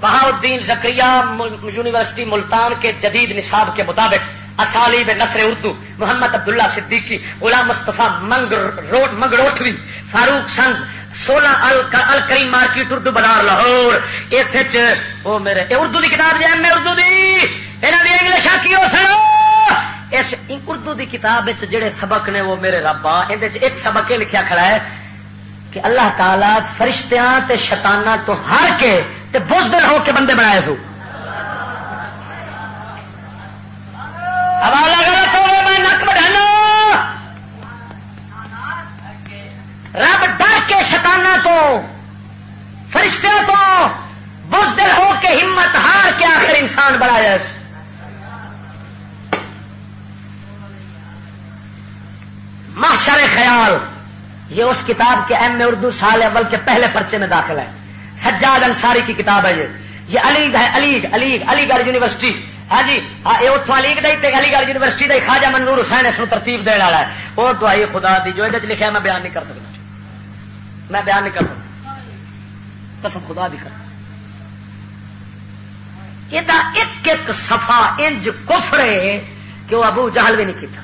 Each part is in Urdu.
بہاؤدین زکریہ یونیورسٹی ملتان کے جدید نصاب کے مطابق اسالیب نفر اردو، محمد عبداللہ صدیقی، غلام مصطفیٰ منگروٹوی فاروق سنز، سولہ الکریم مارکیٹ اردو بازار لاہور۔ اس میرے اردو کی کتاب جی میں اردو دی۔ دی انگلش کی ہو سنو۔ اس اردو کی کتاب جڑے سبق نے وہ میرے ربا ایک سبق یہ لکھا کھڑا ہے کہ اللہ تعالی فرشتیاں تے شتانہ تو ہر کے تے بزدل ہو کے بندے بنائے سو۔ حوالہ غلط ہو میں نک بڑھانا رب ڈر کے شتانہ تو فرشتوں تو بزدل ہو کے ہمت ہار کے آخر انسان بنایا محشر خیال، یہ اس کتاب کے ایم اردو سال اول کے پہلے پرچے میں داخل ہے۔ سجاد انصاری کی کتاب ہے یہ۔ یہ علی ہے علی علی علی گڑھ یونیورسٹی۔ ہاں جی ہاں یہ اتوں علی گڑھ علی گڑھ یونیورسٹی کا خواجہ منور حسین اس ترتیب دینے والا ہے۔ وہ تو خدا دی، جو یہ لکھا میں بیان نہیں کر سکتا میں بیان نہیں کر سکتا قسم خدا دی کر۔ یہ ایک ایک سفا انج کفرے کہ وہ ابو جہل بھی نہیں کیتا۔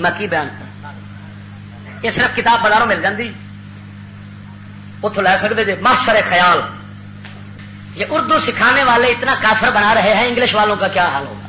میں کی بیان کر یہ صرف کتاب بازاروں مل جاتی اتوں لے سکتے جی ماسر خیال۔ یہ اردو سکھانے والے اتنا کافر بنا رہے ہیں، انگلش والوں کا کیا حال ہوگا؟